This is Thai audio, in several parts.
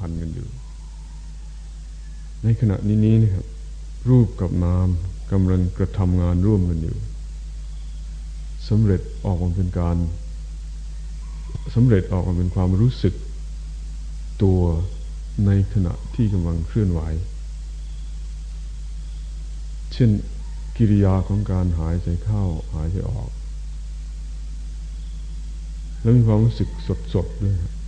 พันธ์กันอยู่ ในขณะนี้นี้นะครับ รูปกับนามกำลังกระทำงานร่วมกันอยู่สำเร็จออกมาเป็นการสำเร็จออกมาเป็นความรู้สึกตัวในขณะที่กำลังเคลื่อนไหว เช่นกิริยาของการหายใจเข้าหายใจออก แล้วมีความรู้สึกสดๆด้วยกร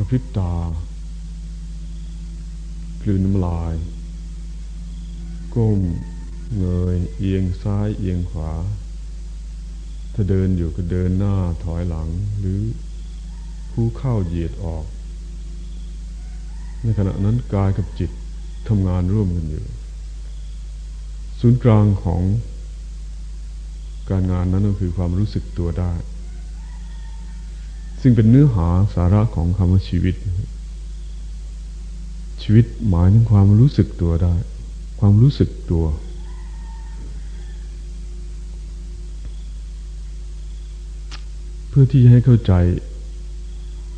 ระพริบตากลืนน้ำลาย ก้มเงยเอียงซ้ายเอียงขวา ถ้าเดินอยู่ก็เดินหน้าถอยหลังหรือคู่เข้าเหยียดออก ในขณะนั้นกายกับจิตทำงานร่วมกันอยู่ ศูนย์กลางของการงานนั้นก็คือความรู้สึกตัวได้ ซึ่งเป็นเนื้อหาสาระของคำว่าชีวิต ชีวิตหมายถึงความรู้สึกตัวได้ ความรู้สึกตัว เพื่อที่จะให้เข้าใจ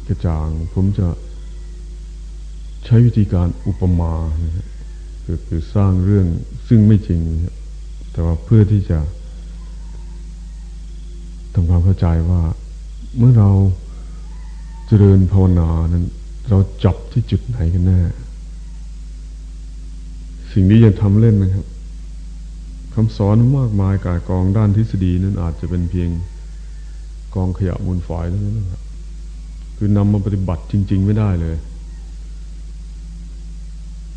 กระจ่าง ผมจะใช้วิธีการอุปมาคือคือสร้างเรื่องซึ่งไม่จริง แต่ว่าเพื่อที่จะทำความเข้าใจว่าเมื่อเรา จริญภาวนานั้น เราจับที่จุดไหนกันแน่ สิ่งนี้ยังทำเล่นนะครับคำสอนมากมายกายกองด้านทฤษฎีนั้นอาจจะเป็นเพียงกองขยะมูลฝอยเท่านั้นนะครับคือนำมาปฏิบัติจริง ๆ ไม่ได้เลย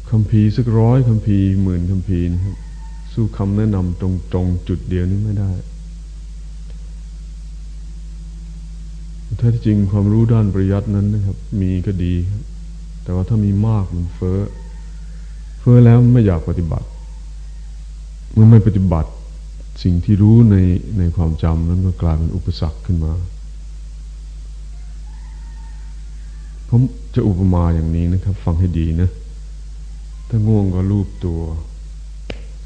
คำพีสักร้อยคำพีหมื่นคำพีนะครับสู้คำแนะนำตรงๆ จุดเดียวนี้ไม่ได้ แท้จริงความรู้ด้านปริยัตินั้นนะครับ มีก็ดี แต่ว่าถ้ามีมากมันเฟ้อ เฟ้อแล้วไม่อยากปฏิบัติ เมื่อไม่ปฏิบัติสิ่งที่รู้ในในความจำนั้นก็กลายเป็นอุปสรรคขึ้นมาผมจะอุปมาอย่างนี้นะครับ ฟังให้ดีนะ ถ้าง่วงก็รูปตัว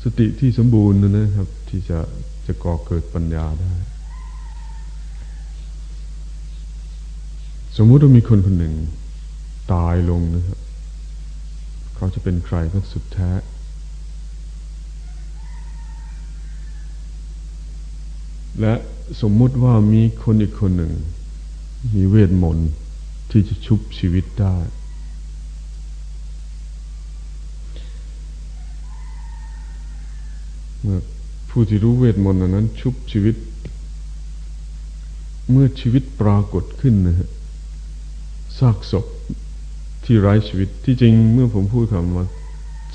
สติที่สมบูรณ์นะครับ ที่จะจะก่อเกิดปัญญาได้ สมมุติว่ามีคนคนหนึ่งตายลงนะครับเขาจะเป็นใครก็สุดแท้ และสมมุติว่ามีคนอีกคนหนึ่ง มีเวทมนต์ที่จะชุบชีวิตได้ เมื่อผู้ที่รู้เวทมนต์นั้นชุบชีวิต เมื่อชีวิตปรากฏขึ้นนะฮะ ซากศพที่ไร้ชีวิตที่จริงเมื่อผมพูดคำว่า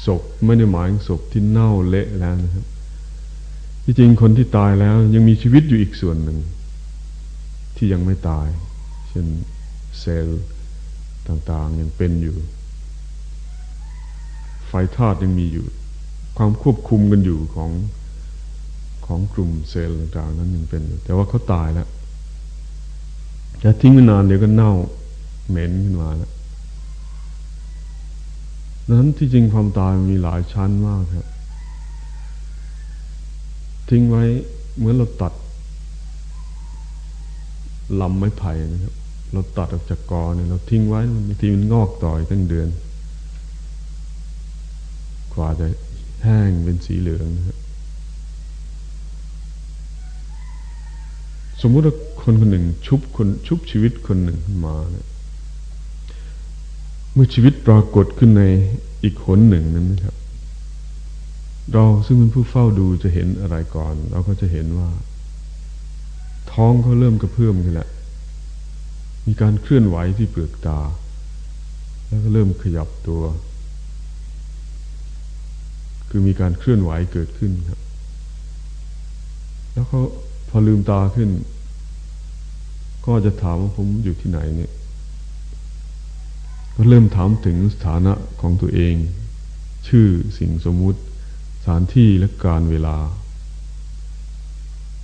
ศพไม่ได้หมายถึงศพที่เน่าเละแล้วนะครับ ที่จริงคนที่ตายแล้ว ยังมีชีวิตอยู่อีกส่วนหนึ่ง ที่ยังไม่ตาย เช่นเซลล์ต่างๆยังเป็นอยู่ ไฟธาตุยังมีอยู่ ความควบคุมกันอยู่ของของกลุ่มเซลล์ต่างๆนั้นยังเป็นอยู่แต่ว่าเขาตายแล้วจะทิ้งไว้นานเดี๋ยวก็เน่า เหม็นขึ้นมาแล้วดังนั้นที่จริงความตายมีหลายชั้นมากครับ ทิ้งไว้เหมือนเราตัดลำไม้ไผ่นะครับ เราตัดออกจากกอเนี่ยเราทิ้งไว้บางทีมันงอกต่อยตั้งเดือนกว่าจะแห้งเป็นสีเหลืองนะครับสมมุติว่าคนคนหนึ่งชุบคนชุบชีวิตคนหนึ่งขึ้นมาเนี่ย เมื่อชีวิตปรากฏขึ้นในอีกคนหนึ่งนั้นนะครับ เราซึ่งเป็นผู้เฝ้าดูจะเห็นอะไรก่อน เราก็จะเห็นว่า ท้องเขาเริ่มกระเพื่อมขึ้นแล้วมีการเคลื่อนไหวที่เปลือกตา แล้วก็เริ่มขยับตัว คือมีการเคลื่อนไหวเกิดขึ้นครับ แล้วเขาพอลืมตาขึ้น ก็จะถามว่าผมอยู่ที่ไหนเนี่ย ก็เริ่มถามถึงสถานะของตัวเอง ชื่อสิ่งสมมุติ สถานที่และการเวลา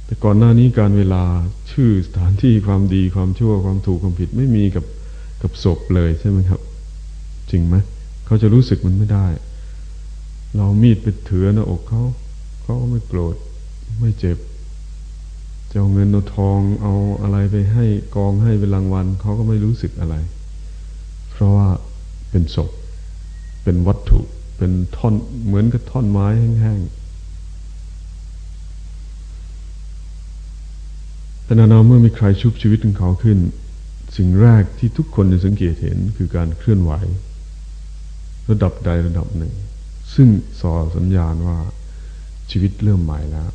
แต่ก่อนหน้านี้การเวลาชื่อสถานที่ความดีความชั่วความถูกความผิดไม่มีกับกับศพเลยใช่ไหมครับ จริงไหมเขาจะรู้สึกมันไม่ได้ เรามีดไปเถือหน้าอกเขาเขาไม่โกรธไม่เจ็บจะเอาเงินเอาทองเอาอะไรไปให้กองให้เป็นรางวัลเขาก็ไม่รู้สึกอะไร ราะว่าเป็นศพ เป็นวัตถุ เป็นท่อนเหมือนกับท่อนไม้แห้งๆแต่นานาเมื่อมีใครชุบชีวิตของเขาขึ้น สิ่งแรกที่ทุกคนจะสังเกตเห็นคือการเคลื่อนไหว ระดับใดระดับหนึ่ง ซึ่งสอสัญญาณว่าชีวิตเริ่มใหม่แล้ว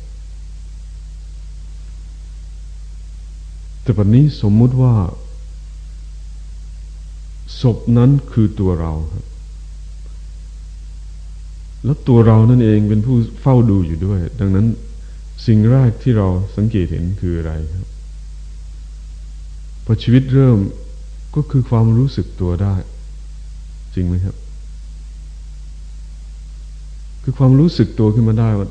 แต่ปัจนี้สมมุติว่า ศพนั้นคือตัวเราครับ แล้วตัวเรานั่นเองเป็นผู้เฝ้าดูอยู่ด้วย ดังนั้นสิ่งแรกที่เราสังเกตเห็นคืออะไรครับพอชีวิตเริ่มก็คือความรู้สึกตัวได้ จริงไหมครับ คือความรู้สึกตัวขึ้นมาได้ว่า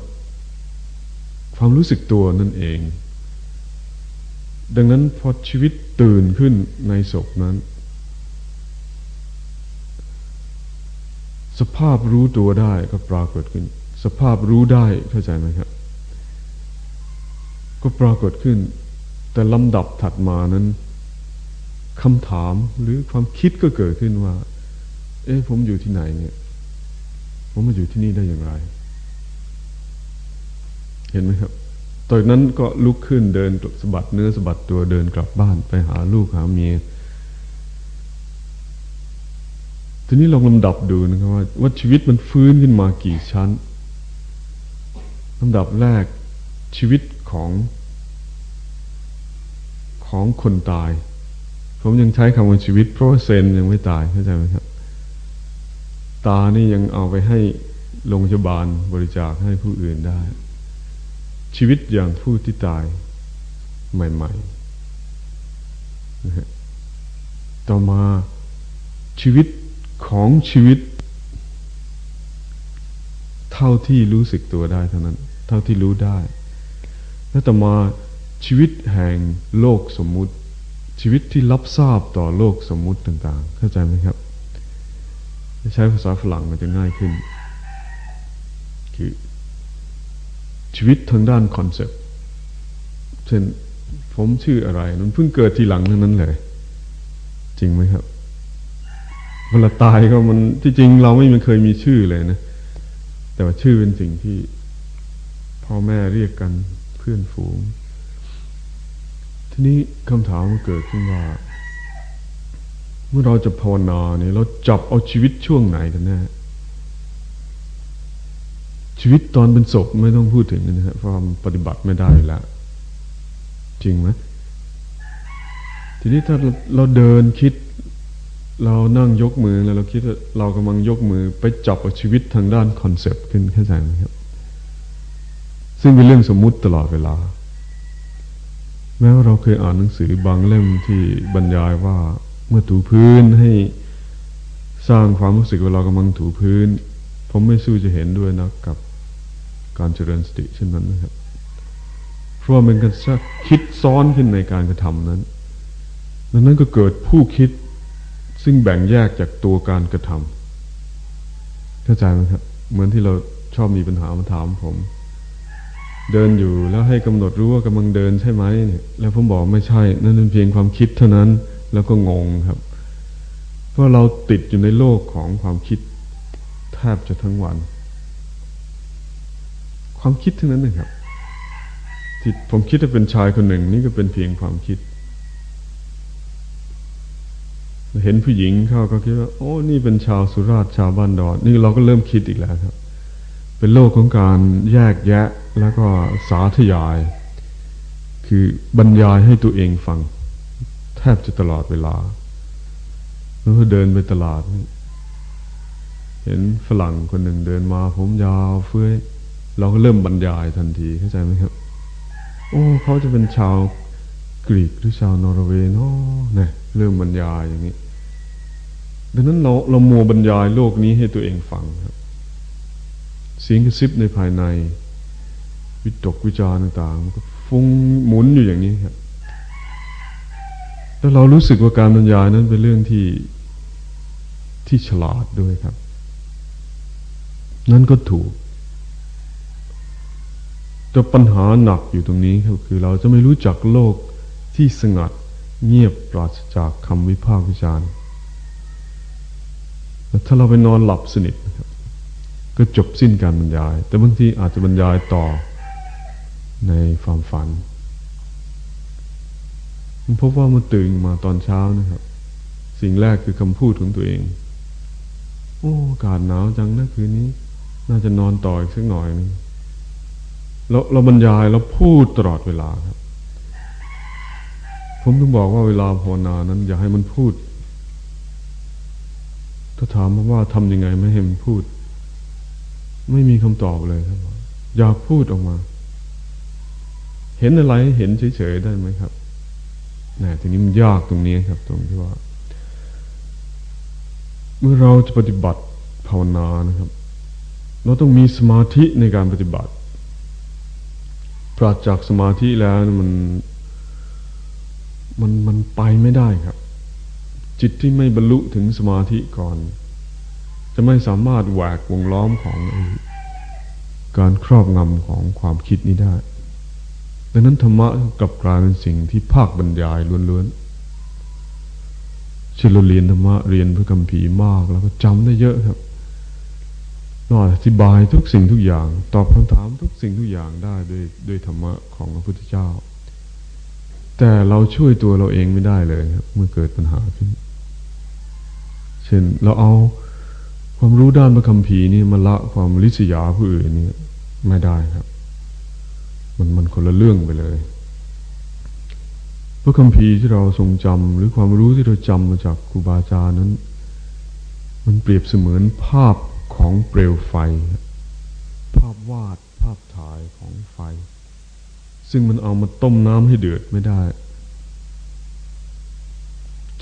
ความรู้สึกตัวนั่นเอง ดังนั้นพอชีวิตตื่นขึ้นในศพนั้น สภาพรู้ตัวได้ก็ปรากฏขึ้น สภาพรู้ได้เข้าใจไหมครับ ก็ปรากฏขึ้น แต่ลำดับถัดมานั้นคำถามหรือความคิดก็เกิดขึ้นว่า เอ๊ะผมอยู่ที่ไหนเนี่ย ผมมาอยู่ที่นี่ได้อย่างไร เห็นไหมครับตอนนั้นก็ลุกขึ้นเดินสะบัดเนื้อสะบัดตัวเดินกลับบ้านไปหาลูกหาเมีย ทีนี้ลองลำดับดูนะครับว่าว่าชีวิตมันฟื้นขึ้นมากี่ชั้นลำดับแรกชีวิตของของคนตาย ผมยังใช้คำว่าชีวิต เพราะาเซนยังไม่ตายเข้าใจไหมครับ ตานี่ยังเอาไปให้โรงพยาบาลบริจาคให้ผู้อื่นได้ ชีวิตอย่างผู้ที่ตายใหม่ๆต่อมาชีวิต ของชีวิต เท่าที่รู้สึกตัวได้เท่านั้น เท่าที่รู้ได้แล้วต่อมาชีวิตแห่งโลกสมมุติ ชีวิตที่รับทราบต่อโลกสมมุติต่าง ๆ เข้าใจไหมครับ ใช้ภาษาฝรั่งมันจะง่ายขึ้น คือชีวิตทางด้านคอนเซปต์เช่นผมชื่ออะไรนั้นเพิ่งเกิดทีหลังเท่านั้นเลย จริงไหมครับ เวลาตายก็มันที่จริงเราไม่เคยมีชื่อเลยนะ แต่ว่าชื่อเป็นสิ่งที่พ่อแม่เรียกกันเพื่อนฝูง ทีนี้คำถามมันเกิดขึ้นว่า เมื่อเราจะภาวนาเนี่ยเราจับเอาชีวิตช่วงไหนกันแน่ชีวิตตอนเป็นศพไม่ต้องพูดถึงนะฮะเพราะปฏิบัติไม่ได้แล้วจริงไหมทีนี้ถ้าเราเดินคิด เรานั่งยกมือแล้วเราคิดว่าเรากำลังยกมือไปจับชีวิตทางด้าน concept ขึ้นเข้าใจไหมครับ ซึ่งเป็นเรื่องสมมุติตลอดเวลา แม้ว่าเราเคยอ่านหนังสือบางเล่มที่บรรยายว่าเมื่อถูพื้นให้สร้างความรู้สึกว่าเรากำลังถูพื้น ผมไม่สู้จะเห็นด้วยนะกับการเจริญสติเช่นนั้นนะครับ เพราะมันก็จะคิดซ้อนขึ้นในการกระทำนั้นดังนั้นก็เกิดผู้คิด ซึ่งแบ่งแยกจากตัวการกระทำเข้าใจไหมครับ เหมือนที่เราชอบมีปัญหามาถามผม เดินอยู่แล้วให้กำหนดรู้ว่ากำลังเดินใช่ไหมเนี่ย แล้วผมบอกไม่ใช่ นั่นเป็นเพียงความคิดเท่านั้น แล้วก็งงครับ เพราะเราติดอยู่ในโลกของความคิดแทบจะทั้งวัน ความคิดทั้งนั้นนะครับที่ผมคิดว่าเป็นชายคนหนึ่ง นี่ก็เป็นเพียงความคิด เห็นผู้หญิงเข้าก็คิดว่า โอ้นี่เป็นชาวสุราษฎร์ชาวบ้านดอนนี่เราก็เริ่มคิดอีกแล้วครับ เป็นโลกของการแยกแยะแล้วก็สาธยาย คือบรรยายให้ตัวเองฟัง แทบจะตลอดเวลาแล้วก็เดินไปตลาด เห็นฝรั่งคนหนึ่งเดินมา ผมยาวเฟื้อยเราก็เริ่มบรรยายทันทีเข้าใจไหมครับ โอ้เขาจะเป็นชาวกรีกหรือชาวนอร์เวย์เนาะเนี่ยเริ่มบรรยายอย่างนี้ ดังนั้นเราเราโมบรรยายโลกนี้ให้ตัวเองฟังครับเสียงกระซิบในภายใน วิตกวิจารต่างๆก็ฟุ้งหมุนอยู่อย่างนี้ครับแล้วเรารู้สึกว่าการบรรยายนั้นเป็นเรื่องที่ที่ฉลาดด้วยครับ นั่นก็ถูกแต่ปัญหาหนักอยู่ตรงนี้ครับคือเราจะไม่รู้จักโลกที่สงัดเงียบปราศจากคำวิพากษ์วิจารณ์ ถ้าเราไปนอนหลับสนิทนะครับก็จบสิ้นการบรรยาย แต่บางทีอาจจะบรรยายต่อในความฝันผมพบว่ามันตื่นมาตอนเช้านะครับ สิ่งแรกคือคำพูดของตัวเอง โอ้อากาศหนาวจังนะคืนนี้ น่าจะนอนต่ออีกสักหน่อยนึงเราเราบรรยายเราพูดตลอดเวลาครับ ผมต้องบอกว่าเวลาภาวนานั้น อย่าให้มันพูด ถ้าถามว่าทำยังไงไม่ให้มันพูด ไม่มีคำตอบเลยครับอยากพูดออกมา เห็นอะไรเห็นเฉยๆได้ไหมครับนะทีนี้มันยากตรงนี้ครับ ตรงที่ว่า เมื่อเราจะปฏิบัติภาวนานะครับ เราต้องมีสมาธิในการปฏิบัติปราศจากสมาธิแล้วมัน มันมันไปไม่ได้ครับ จิตที่ไม่บรรลุถึงสมาธิก่อน จะไม่สามารถแหวกวงล้อมของการครอบงำของความคิดนี้ได้ ดังนั้นธรรมะกลับกลายเป็นสิ่งที่ภาคบรรยายล้วนๆเช่เราเรียนธรรมะเรียนพระคัมภีร์มาก แล้วก็จำได้เยอะครับนออธิบายทุกสิ่งทุกอย่าง ตอบคำถามทุกสิ่งทุกอย่างได้ด้วยด้วยธรรมะของพระพุทธเจ้า แต่เราช่วยตัวเราเองไม่ได้เลยครับ เมื่อเกิดปัญหาขึ้น เช่นเราเอาความรู้ด้านพระคัมภีร์นี่มาละความลิษยาผู้อื่นนี่ไม่ได้ครับ มันมันคนละเรื่องไปเลย พระคัมภีร์ที่เราทรงจำหรือความรู้ที่เราจำมาจากครูบาอาจารย์นั้น มันเปรียบเสมือนภาพของเปลวไฟ ภาพวาดภาพถ่ายของไฟ ซึ่งมันเอามาต้มน้ำให้เดือดไม่ได้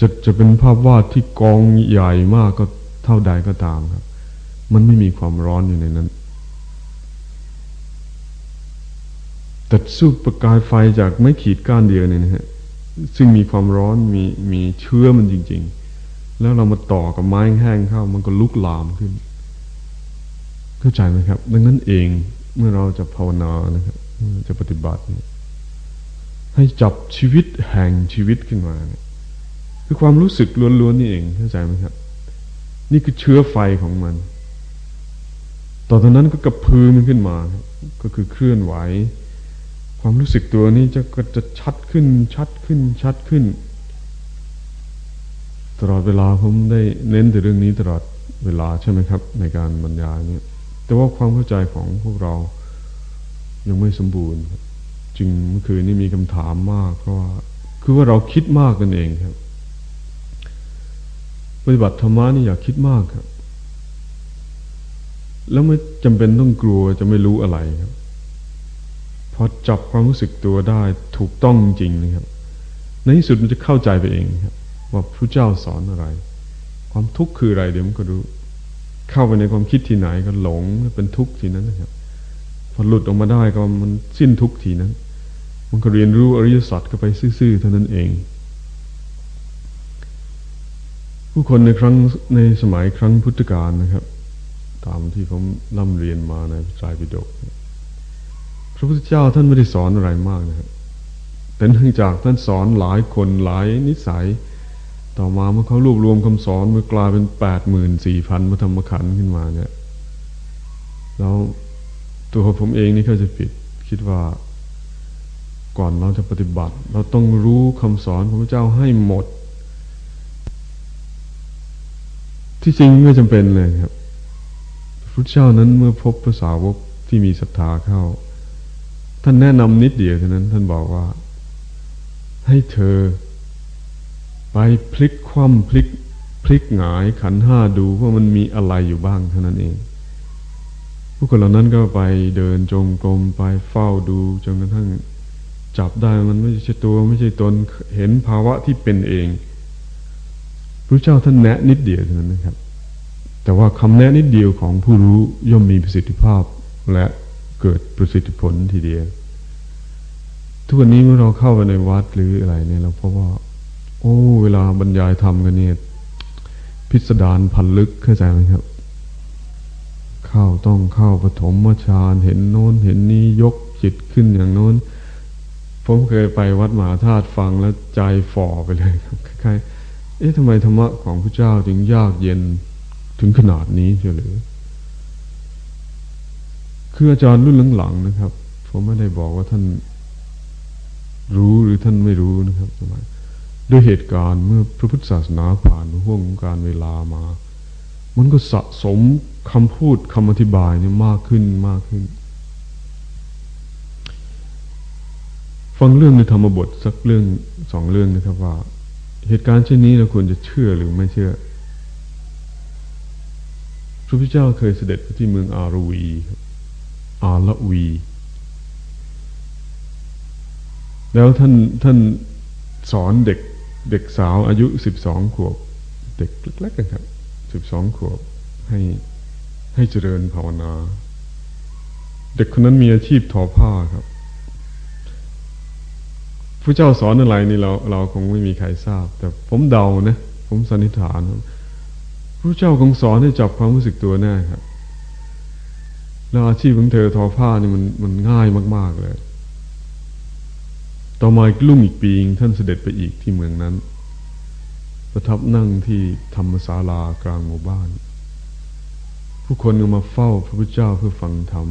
จะจะเป็นภาพวาดที่กองใหญ่มากก็เท่าใดก็ตามครับ มันไม่มีความร้อนอยู่ในนั้น แต่สู้ประกายไฟจากไม่ขีดก้านเดียวเนี่ยนะฮะซึ่งมีความร้อนมีมีเชื้อมันจริง ๆ แล้วเรามาต่อกับไม้แห้งเข้า มันก็ลุกลามขึ้น เข้าใจไหมครับ ดังนั้นเองเมื่อเราจะภาวนานะครับจะปฏิบัติ ให้จับชีวิตแห่งชีวิตขึ้นมาเนี่ย คือความรู้สึกล้วนๆนี่เองเข้าใจไหมครับ นี่คือเชื้อไฟของมันต่อจากนั้นก็กระพือมันขึ้นมา ก็คือเคลื่อนไหว ความรู้สึกตัวนี้จะก็จะชัดขึ้น ชัดขึ้น ชัดขึ้น ตลอดเวลาผมได้เน้นแต่เรื่องนี้ตลอดเวลาใช่ไหมครับ ในการบรรยายเนี่ย แต่ว่าความเข้าใจของพวกเรายังไม่สมบูรณ์ จึงเมื่อคืนนี้มีคำถามมากเพราะว่าคือว่าเราคิดมากกันเองครับ ปฏิบัติธรรมะนี่อยากคิดมากครับ แล้วไม่จำเป็นต้องกลัวจะไม่รู้อะไรครับพอจับความรู้สึกตัวได้ถูกต้องจริงนะครับ ในที่สุดมันจะเข้าใจไปเองครับ ว่าพระเจ้าสอนอะไร ความทุกข์คืออะไรเดี๋ยวมันก็รู้ เข้าไปในความคิดที่ไหนก็หลงเป็นทุกข์ทีนั้นนะครับพอหลุดออกมาได้ก็มันสิ้นทุกข์ทีนั้น มันก็เรียนรู้อริยสัจก็ไปซื่อๆเท่านั้นเอง ผู้คนในครั้งในสมัยครั้งพุทธกาลนะครับ ตามที่ผมร่ำเรียนมาในพระไตรปิฎกพระพุทธเจ้าท่านไม่ได้สอนอะไรมากนะครับแต่เนื่องจากท่านสอนหลายคนหลายนิสัย ต่อมาเมื่อเขารวบรวมคำสอนมันกลายเป็นแปดหมื่นสี่พันพระธรรมขันขึ้นมาเนี่ยแล้วตัวผมเองนี่ก็จะผิดคิดว่าก่อนเราจะปฏิบัติ เราต้องรู้คำสอนของพระเจ้าให้หมด ที่จริงไม่จำเป็นเลยครับพระเจ้านั้นเมื่อพบภาษาวกที่มีศรัทธาเข้า ท่านแนะนำนิดเดียวเท่านั้น ท่านบอกว่า ให้เธอ ไปพลิกคว่ำพลิกพลิกหงายขันห้าดูว่ามันมีอะไรอยู่บ้างเท่านั้นเอง ผู้คนเหล่านั้นก็ไปเดินจงกรมไปเฝ้าดูจนกระทั่งจับได้มันไม่ใช่ตัวไม่ใช่ตนเห็นภาวะที่เป็นเอง พระเจ้าท่านแนะนิดเดียวเท่านั้นนะครับ แต่ว่าคำแนะนิดเดียวของผู้รู้ย่อมมีประสิทธิภาพและเกิดประสิทธิผลทีเดียว ทุกวันนี้เมื่อเราเข้าไปในวัดหรืออะไรเนี่ยเราพบว่า โอ้ เวลาบรรยายธรรมกันเนี่ยพิสดารพันลึกเข้าใจไหมครับ เข้าต้องเข้าปฐมฌานเห็นโน้นเห็นนี้ยกจิตขึ้นอย่างโน้นผมเคยไปวัดมหาธาตุฟังแล้วใจฝ่อไปเลยครับคล้ายๆ เอ๊ะทำไมธรรมะของพระเจ้าจึงยากเย็นถึงขนาดนี้เชียวหรือคืออาจารย์รุ่นหลังๆนะครับ ผมไม่ได้บอกว่าท่านรู้หรือท่านไม่รู้นะครับทำไมด้วยเหตุการณ์เมื่อพระพุทธศาสนาผ่านห่วงการเวลามา มันก็สะสมคำพูดคำอธิบายเนี่ยมากขึ้นมากขึ้น ฟังเรื่องในธรรมบทสักเรื่องสองเรื่องนะครับว่า เหตุการณ์เช่นนี้เราควรจะเชื่อหรือไม่เชื่อ พระพุทธเจ้าเคยเสด็จไปที่เมืองอารวีครับอาละวี แล้วท่านท่านสอนเด็กเด็กสาวอายุสิบสองขวบ เด็กเล็กๆกันครับสิบสองขวบให้ให้เจริญภาวนา เด็กคนนั้นมีอาชีพทอผ้าครับ ผู้เจ้าสอนอะไรนี่เราเราคงไม่มีใครทราบ แต่ผมเดานะ ผมสันนิษฐานผู้เจ้าคงสอนให้จับความรู้สึกตัวแน่ครับ แล้วอาชีพของเธอทอผ้านี่มันมันง่ายมาก ๆเลย ต่อมาอีกลุ่งอีกปีท่านเสด็จไปอีกที่เมืองนั้น ประทับนั่งที่ธรรมศาลากลางหมู่บ้าน ผู้คนก็มาเฝ้าพระพุทธเจ้าเพื่อฟังธรรม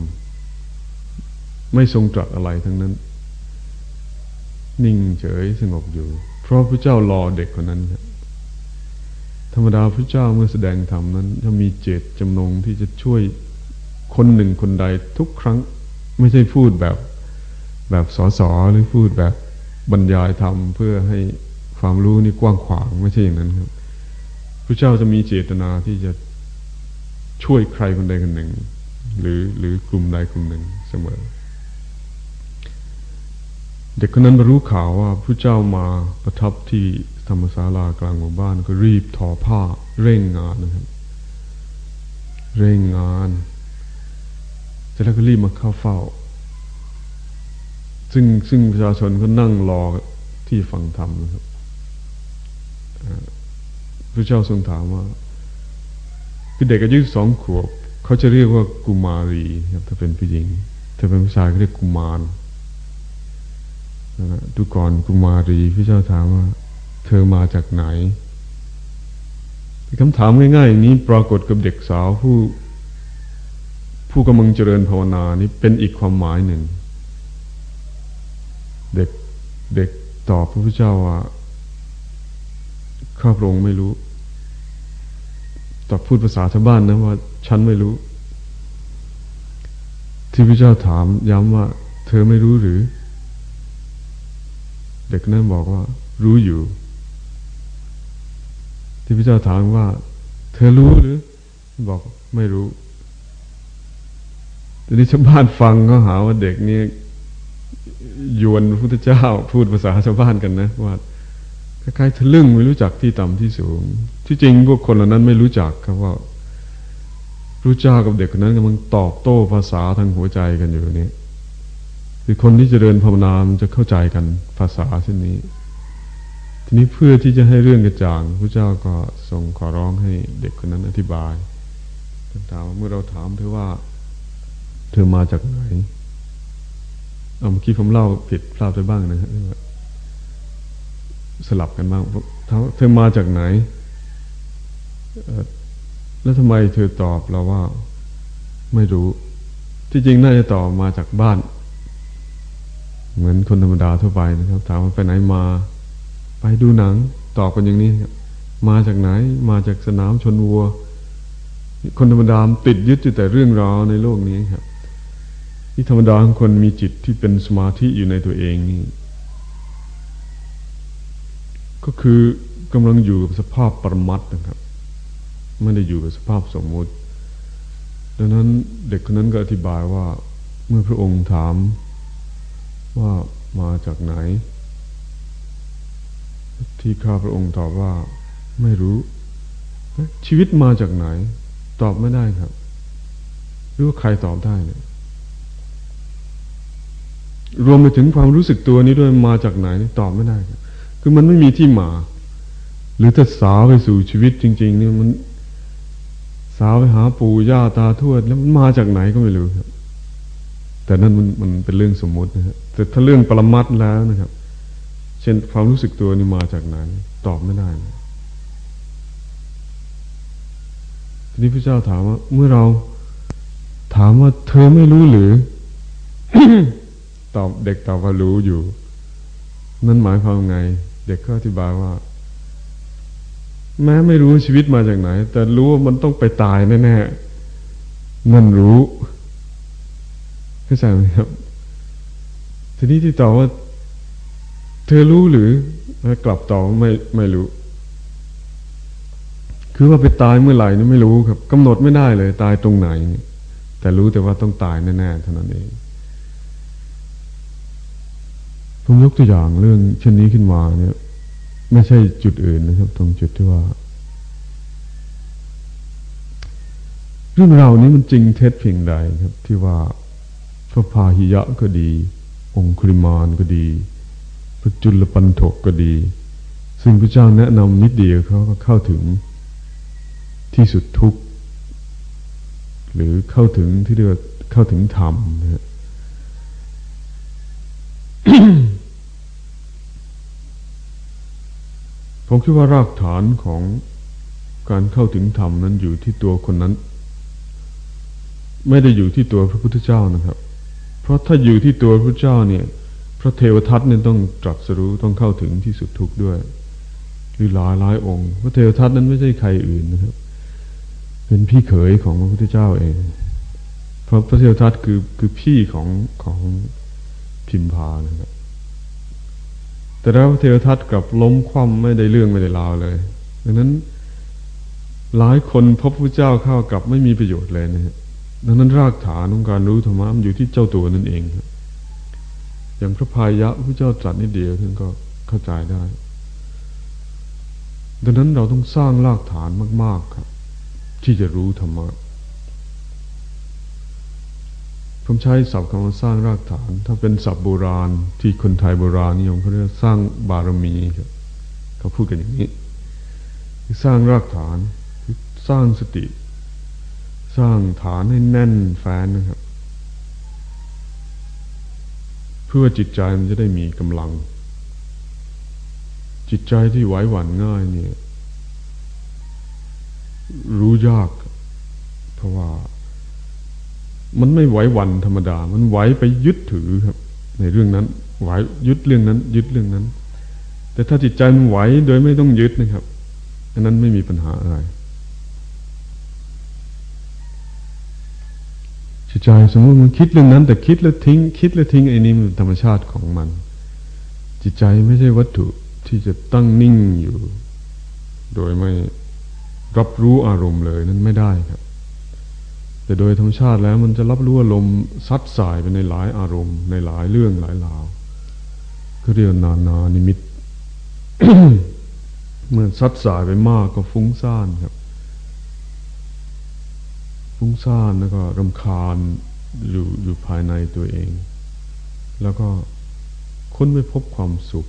ไม่ทรงตรัสอะไรทั้งนั้น นิ่งเฉยสงบอยู่ เพราะพระเจ้ารอเด็กคนนั้นครับธรรมดาพระเจ้าเมื่อแสดงธรรมนั้นจะมีเจตจำนงที่จะช่วยคนหนึ่งคนใดทุกครั้งไม่ใช่พูดแบบแบบสอสอหรือพูดแบบบรรยายธรรมเพื่อให้ความรู้นี่กว้างขวางไม่ใช่อย่างนั้นครับพระเจ้าจะมีเจตนาที่จะช่วยใครคนใดคนหนึ่ง หรือหรือกลุ่มใดกลุ่มหนึ่งเสมอ เด็กคนนั้นมารู้ข่าวว่าพระเจ้ามาประทับที่ธรรมศาลากลางหมู่บ้านก็รีบทอผ้า เร่งงานนะครับ เร่งงานเสร็จแล้วก็รีบมาเข้าเฝ้า ซึ่งซึ่งประชาชนก็นั่งรอที่ฟังธรรมนะครับพระเจ้าทรงถามว่าคือเด็กอายุสองขวบ เขาจะเรียกว่ากุมารีครับถ้าเป็นผู้หญิง ถ้าเป็นผู้ชายก็เรียกกุมาร ดูก่อนกุมารีพระเจ้าถามว่า เธอมาจากไหนคำถามง่ายๆ นี้ปรากฏกับเด็กสาวผู้ ผู้กำลังเจริญภาวนานี้เป็นอีกความหมายหนึ่ง เด็กเด็กตอบพระพุทธเจ้าว่าข้าพระองค์ไม่รู้ตอบพูดภาษาชาวบ้านนะว่าฉันไม่รู้ ที่พระเจ้าถามย้ำว่า เธอไม่รู้หรือ เด็กนั้นบอกว่า รู้อยู่ ที่พระเจ้าถามว่า เธอรู้หรือ บอกไม่รู้ทีนี้ชาวบ้านฟังก็หาว่าเด็กนี่ยวนพระพุทธเจ้า พูดภาษาชาวบ้านกันนะว่าคล้ายๆทะลึ่งไม่รู้จักที่ต่ำที่สูง ที่จริงพวกคนเหล่านั้นไม่รู้จักครับว่ารู้เจ้ากับเด็กคนนั้นกำลังตอบโต้ภาษาทางหัวใจกันอยู่นี่ คือคนที่จะเดินภาวนามจะเข้าใจกันภาษาเช่นนี้ ทีนี้เพื่อที่จะให้เรื่องกระจ่างพระเจ้าก็ทรงขอร้องให้เด็กคนนั้นอธิบายถามเมื่อเราถามเธอว่า เธอมาจากไหนเอาเมื่อกี้ผมเล่าผิดพลาดไปบ้างนะครับสลับกันบ้างเธอมาจากไหนแล้วทำไมเธอตอบเราว่า ไม่รู้ ที่จริงน่าจะตอบมาจากบ้าน เหมือนคนธรรมดาทั่วไปนะครับ ถามว่าไปไหนมา ไปดูหนัง ตอบกันอย่างนี้มาจากไหน มาจากสนามชนวัว คนธรรมดาติดยึดอยู่แต่เรื่องราวในโลกนี้ครับ ที่ธรรมดาของคนมีจิตที่เป็นสมาธิอยู่ในตัวเองนี่ก็คือกำลังอยู่กับสภาพปรมัตนะครับไม่ได้อยู่กับสภาพสมมุติ ดังนั้นเด็กคนนั้นก็อธิบายว่าเมื่อพระองค์ถาม ว่ามาจากไหน ที่ข้าพระองค์ตอบว่าไม่รู้ ชีวิตมาจากไหน ตอบไม่ได้ครับหรือว่าใครตอบได้เนี่ยรวมไปถึงความรู้สึกตัวนี้ด้วยมาจากไหนตอบไม่ได้ครับคือมันไม่มีที่มา หรือถ้าสาวไปสู่ชีวิตจริง ๆ เนี่ยมันสาวไปหาปู่ย่าตาทวด แล้วมันมาจากไหนก็ไม่รู้ครับ แต่นั่นมันมันเป็นเรื่องสมมตินะครับแต่ถ้าเรื่องปรมัตแล้วนะครับ เช่นความรู้สึกตัวนี่มาจากไหนตอบไม่ได้นะทีนี้พระเจ้าถามว่า เมื่อเราถามว่าเธอไม่รู้หรือ ตอบเด็กตอบว่ารู้อยู่ นั่นหมายความไง เด็กก็อธิบายว่า แม้ไม่รู้ชีวิตมาจากไหน แต่รู้ว่ามันต้องไปตายแน่ๆนั่นรู้ เข้าใจไหมครับ ทีนี้ที่ตอบว่า เธอรู้หรือกลับตอบไม่ไม่รู้ คือว่าไปตายเมื่อไหร่นี่ไม่รู้ครับกำหนดไม่ได้เลย ตายตรงไหน แต่รู้แต่ว่าต้องตายแน่ๆเท่านั้นเองผมยกตัวอย่างเรื่องเช่นนี้ขึ้นมาเนี่ย ไม่ใช่จุดอื่นนะครับ ตรงจุดที่ว่า เรื่องราวนี้มันจริงเท็จเพียงใดครับ ที่ว่า พระพาหิยะก็ดี องคุริมานก็ดี พระจุลปันถกก็ดี ซึ่งพระเจ้าแนะนำนิดเดียวเขาก็เข้าถึงที่สุดทุกข์ หรือเข้าถึงที่เรียกว่าเข้าถึงธรรมนะผมคิดว่ารากฐานของการเข้าถึงธรรมนั้นอยู่ที่ตัวคนนั้น ไม่ได้อยู่ที่ตัวพระพุทธเจ้านะครับ เพราะถ้าอยู่ที่ตัวพระเจ้าเนี่ย พระเทวทัตเนี่ยต้องตรัสรู้ต้องเข้าถึงที่สุดทุกข์ด้วยหรือหลายหลายองค์ พระเทวทัตนั้นไม่ใช่ใครอื่นนะครับ เป็นพี่เขยของพระพุทธเจ้าเอง เพราะพระเทวทัตคือคือพี่ของของพิมพานะครับแต่แล้วพระเทวทัตกลับล้มคว่ำไม่ได้เรื่องไม่ได้ราวเลย ดังนั้นหลายคนพบพระเจ้าเข้ากับไม่มีประโยชน์เลยนะฮะ ดังนั้นรากฐานของการรู้ธรรมะมันอยู่ที่เจ้าตัวนั่นเองครับอย่างพระพายะพระเจ้าตรัสนิดเดียวท่านก็เข้าใจได้ ดังนั้นเราต้องสร้างรากฐานมาก ๆครับ ที่จะรู้ธรรมะผมใช้ศัพท์คำว่าสร้างรากฐาน ถ้าเป็นศัพท์โบราณที่คนไทยโบราณนิยมเขาเรียกสร้างบารมีครับเขาพูดกันอย่างนี้ สร้างรากฐานสร้างสติ สร้างฐานให้แน่นแฟ้นนะครับ เพื่อจิตใจมันจะได้มีกำลัง จิตใจที่ไหวหวั่นง่ายเนี่ย รู้ยาก เพราะว่า มันไม่ไหวหวั่นธรรมดา มันไหวไปยึดถือครับ ในเรื่องนั้น ไหวยึดเรื่องนั้น ยึดเรื่องนั้น แต่ถ้าจิตใจมันไหวโดยไม่ต้องยึดนะครับอันนั้นไม่มีปัญหาอะไร จิต ใจ สมมติมันคิดเรื่องนั้น แต่คิดแล้วทิ้ง คิดแล้วทิ้งไอ้นี่มันธรรมชาติของมัน จิตใจไม่ใช่วัตถุที่จะตั้งนิ่งอยู่ โดยไม่รับรู้อารมณ์เลยนั้นไม่ได้ครับ แต่โดยธรรมชาติแล้วมันจะรับรู้อารมณ์ซัดสายไปในหลายอารมณ์ ในหลายเรื่องหลายราวก็เรียกนานานิมิตเมื่อซัดสายไปมากก็ฟุ้งซ่านครับ ฟุ้งซ่านแล้วก็รำคาญอยู่อยู่ภายในตัวเอง แล้วก็ค้นไม่พบความสุข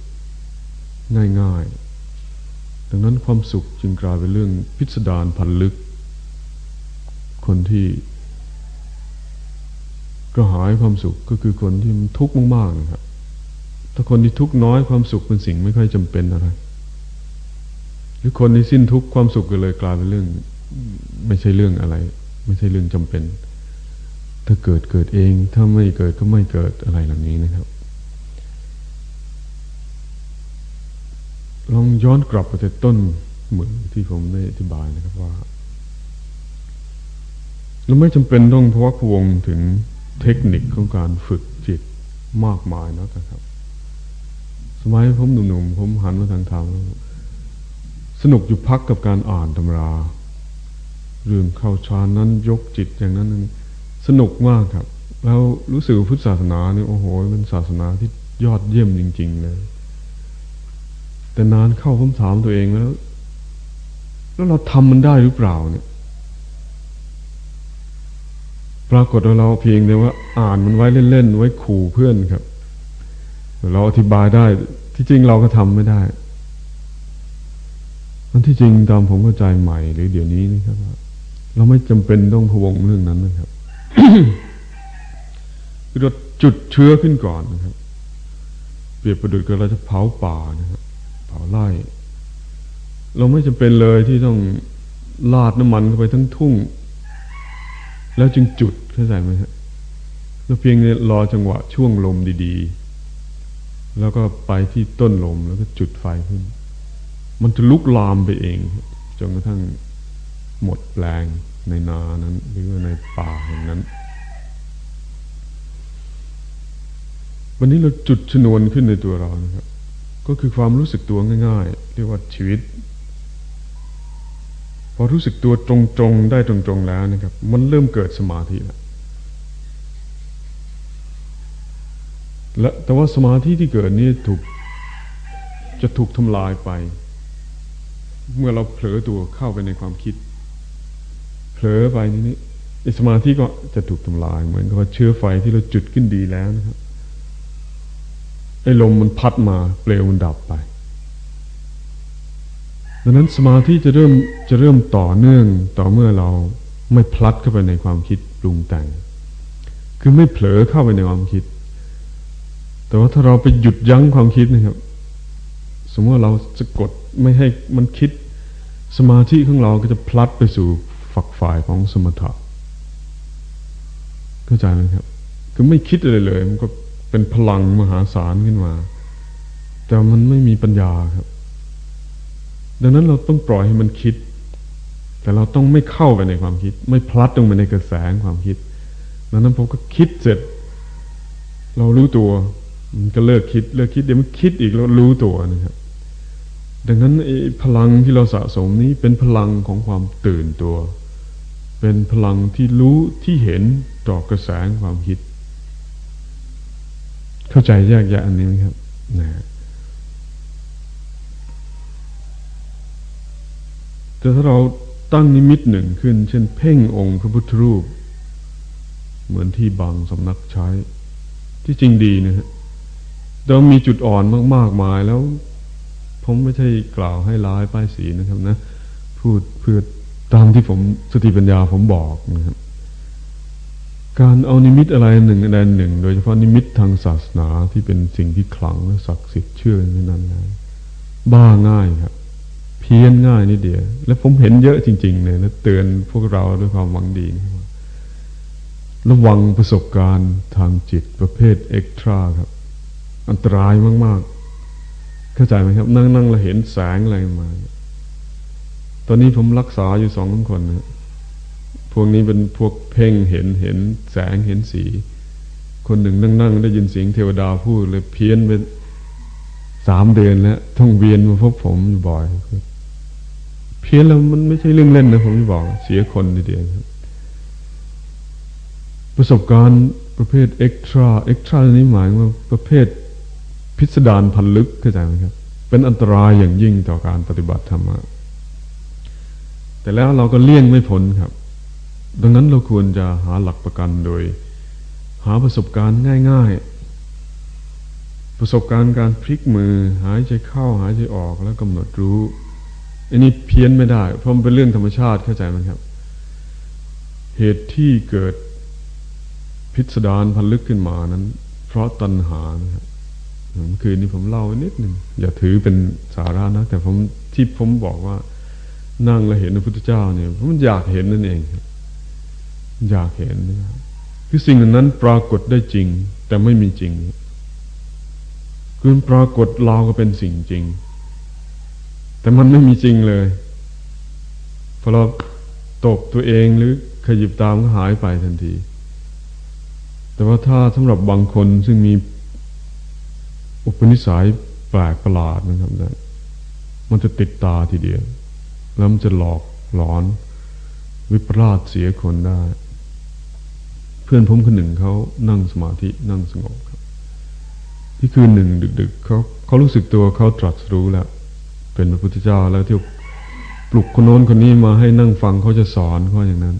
ง่ายๆ ดังนั้นความสุขจึงกลายเป็นเรื่องพิสดารพันลึก คนที่กระหายความสุขก็คือคนที่มันทุกข์มากๆนะครับ ถ้าคนที่ทุกข์น้อยความสุขเป็นสิ่งไม่ค่อยจำเป็นอะไร หรือคนที่สิ้นทุกข์ความสุขก็เลยกลายเป็นเรื่อง ไม่ใช่เรื่องอะไร ไม่ใช่เรื่องจำเป็น ถ้าเกิดเกิดเอง ถ้าไม่เกิดก็ไม่เกิดอะไรเหล่านี้นะครับ ลองย้อนกลับไปแต่ต้นเหมือนที่ผมได้อธิบายนะครับว่าเราไม่จำเป็นต้องพวักพวงถึงเทคนิคของการฝึกจิตมากมายนะครับ สมัยผมหนุ่มๆผมหันมาทางธรรมสนุกอยู่พักกับการอ่านตำรา เรื่องเข้าฌานนั้นยกจิตอย่างนั้นสนุกมากครับ แล้วรู้สึกพุทธศาสนาเนี่ยโอ้โหเป็นศาสนาที่ยอดเยี่ยมจริง ๆ เลย แต่นานเข้าผมถามตัวเองแล้ว แล้วเราทำมันได้หรือเปล่าเนี่ย ปรากฏว่าเราเพียงแต่ว่า อ่านมันไว้เล่นๆไว้ขู่เพื่อนครับ เราอธิบายได้ที่จริงเราก็ทำไม่ได้อันที่จริงตามผมเข้าใจใหม่หรือเดี๋ยวนี้นะครับ เราไม่จำเป็นต้องพวงเรื่องนั้นนะครับมเราจุดเชื้อขึ้นก่อนนะครับ เปรียบประดุจกับเราจะเผาป่านะครับเผาไร่เราไม่จำเป็นเลยที่ต้องลาดน้ำมันเข้าไปทั้งทุ่ง แล้วจึงจุดเข้าใจไหมครับเราเพียงรอจังหวะช่วงลมดีๆ แล้วก็ไปที่ต้นลมแล้วก็จุดไฟขึ้น มันจะลุกลามไปเองจนกระทั่ง หมดแปลงในนานั้นหรือในป่าแห่งนั้น วันนี้เราจุดชนวนขึ้นในตัวเรานะครับ ก็คือความรู้สึกตัวง่ายๆ เรียกว่าชีวิต พอรู้สึกตัวตรงๆ ได้ตรงๆแล้วนะครับ มันเริ่มเกิดสมาธิแล้วและแต่ว่าสมาธิที่เกิดนี้ถูกจะถูกทำลายไป เมื่อเราเผลอตัวเข้าไปในความคิด ลอไปนี้สมาธิก็จะถูกทำลาย เหมือนกับเชื้อไฟที่เราจุดขึ้นดีแล้วนะครับไอ้ลมมันพัดมาเปลวมันดับไป ดังนั้นสมาธิจะเริ่มจะเริ่มต่อเนื่องต่อเมื่อเราไม่พลัดเข้าไปในความคิดปรุงแต่ง คือไม่เผลอเข้าไปในความคิด แต่ว่าถ้าเราไปหยุดยั้งความคิดนะครับ สมมติว่าเราจะกดไม่ให้มันคิด สมาธิของเราก็จะพลัดไปสู่ ฝักฝ่ายของสมถะเข้าใจไหมครับ คือไม่คิดอะไรเลย มันก็เป็นพลังมหาศาลขึ้นมา แต่มันไม่มีปัญญาครับ ดังนั้นเราต้องปล่อยให้มันคิด แต่เราต้องไม่เข้าไปในความคิด ไม่พลัดลงไปในกระแสความคิดดังนั้นผมก็คิดเสร็จ เรารู้ตัว มันก็เลิกคิด เลิกคิดเดี๋ยวมันคิดอีกแล้วรู้ตัวนะครับดังนั้นพลังที่เราสะสมนี้เป็นพลังของความตื่นตัว เป็นพลังที่รู้ที่เห็นต่อกระแสความคิด เข้าใจแยกแยะอันนี้ไหมครับนะแต่ถ้าเราตั้งนิมิตหนึ่งขึ้น เช่น เพ่งองค์พระพุทธรูป เหมือนที่บางสำนักใช้ ที่จริงดีนะฮะเรามีจุดอ่อนมาก ๆ มายแล้ว ผมไม่ใช่กล่าวให้ร้ายป้ายสีนะครับนะ พูดเพื่อ ตามที่ผมสติปัญญาผมบอกนะครับการเอานิมิตอะไรหนึ่งอะไรหนึ่ง โดยเฉพาะนิมิตทางศาสนาที่เป็นสิ่งที่ขลังและศักดิ์สิทธิ์เชื่อในนั้นนะบ้าง่ายครับ เพี้ยนง่ายนิดเดียว และผมเห็นเยอะจริง ๆ เลยและเตือนพวกเราด้วยความหวังดีนะครับระวังประสบการณ์ทางจิตประเภทเอ็กตร้าครับ อันตรายมาก ๆ เข้าใจไหมครับ นั่งนั่งเราเห็นแสงอะไรมา ตอนนี้ผมรักษาอยู่สองคนนะพวกนี้เป็นพวกเพ่งเห็นเห็นแสงเห็นสี คนหนึ่งนั่งนั่งได้ยินเสียงเทวดาพูดเลยเพี้ยนไปสามเดือนแล้วต้องเวียนมาพบผมบ่อย เพี้ยนแล้วมันไม่ใช่เรื่องเล่นนะผมจะบอก เสียคนทีเดียวประสบการณ์ประเภทเอ็กตร้าเอ็กตร้านี้หมายว่าประเภทพิสดารพันลึกเข้าใจไหมครับ เป็นอันตรายอย่างยิ่งต่อการปฏิบัติธรรมะ แต่แล้วเราก็เลี่ยงไม่พ้นครับ ดังนั้นเราควรจะหาหลักประกันโดย หาประสบการณ์ง่าย ๆ ประสบการณ์การพลิกมือ หายใจเข้าหายใจออกแล้วกำหนดรู้อันนี้เพี้ยนไม่ได้ เพราะมันเป็นเรื่องธรรมชาติเข้าใจไหมครับ เหตุที่เกิดพิสดารพันลึกขึ้นมานั้น เพราะตัณหานะครับคืนนี้ผมเล่านิดหนึ่งอย่าถือเป็นสาระนะ แต่ผมที่ผมบอกว่า นั่งแล้วเห็นพระพุทธเจ้าเนี่ยผมอยากเห็นนั่นเอง อยากเห็นนะคือสิ่งนั้นปรากฏได้จริง แต่ไม่มีจริงคือปรากฏเราก็เป็นสิ่งจริง แต่มันไม่มีจริงเลยพอเราตกตัวเองหรือขยิบตามก็หายไปทันที แต่ว่าถ้าสำหรับบางคนซึ่งมีอุปนิสัยแปลกประหลาดนะครับนะมันจะติดตาทีเดียว แล้วมันจะหลอกหลอน วิปลาสเสียคนได้ เพื่อนผมคนหนึ่งเขานั่งสมาธินั่งสงบครับ ที่คืนหนึ่งดึก ๆเขาเขารู้สึกตัวเขาตรัสรู้แล้ว เป็นพระพุทธเจ้าแล้วที่ปลุกคนโน้นคนนี้มาให้นั่งฟังเขาจะสอนเขาอย่างนั้น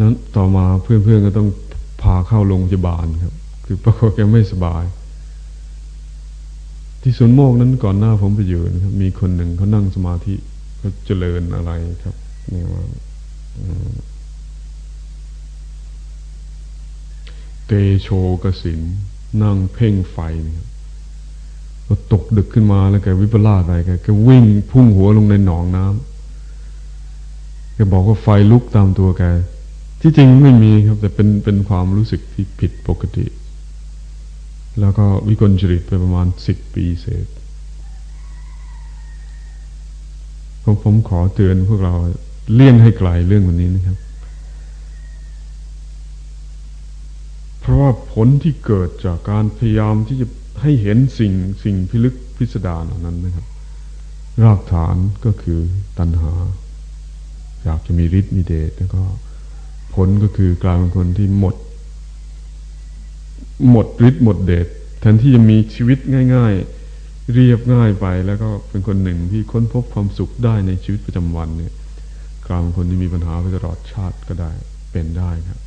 นั้นต่อมาเพื่อนๆก็ต้องพาเข้าโรงพยาบาลครับ คือปรากฏแกไม่สบาย ที่สวนโมกนั้นก่อนหน้าผมไปอยู่นะครับ มีคนหนึ่งเขานั่งสมาธิเขาเจริญอะไรครับนี่ว่าเตโชกสินนั่งเพ่งไฟนะครับพอตกดึกขึ้นมาแล้วแกวิปลาสอะไรแกแกวิ่งพุ่งหัวลงในหนองน้ำแกบอกว่าไฟลุกตามตัวแกที่จริงไม่มีครับ แต่เป็นเป็นความรู้สึกที่ผิดปกติ แล้วก็วิกลจริตไปประมาณสิบปีเศษผมผมขอเตือนพวกเราเลี่ยงให้ไกลเรื่องวันนี้นะครับ เพราะว่าผลที่เกิดจากการพยายามที่จะให้เห็นสิ่งสิ่งพิลึกพิสดารเหล่านั้นนะครับ รากฐานก็คือตัณหา อยากจะมีฤทธิ์มีเดชแล้วก็ผลก็คือกลายเป็นคนที่หมด หมดฤทธิ์หมดเดชแทนที่จะมีชีวิตง่าย ๆ เรียบง่ายไปแล้วก็เป็นคนหนึ่งที่ค้นพบความสุขได้ในชีวิตประจำวันเนี่ยกลายเป็นคนที่มีปัญหาไปตลอดชาติก็ได้เป็นได้ครับ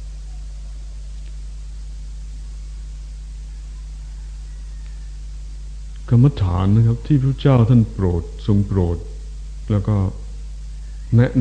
กรรมฐานนะครับที่พระเจ้าท่านโปรดทรงโปรด แล้วก็แนะ